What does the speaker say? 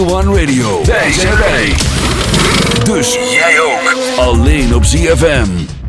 One Radio. Wij zijn wij. Dus jij ook. Alleen op ZFM.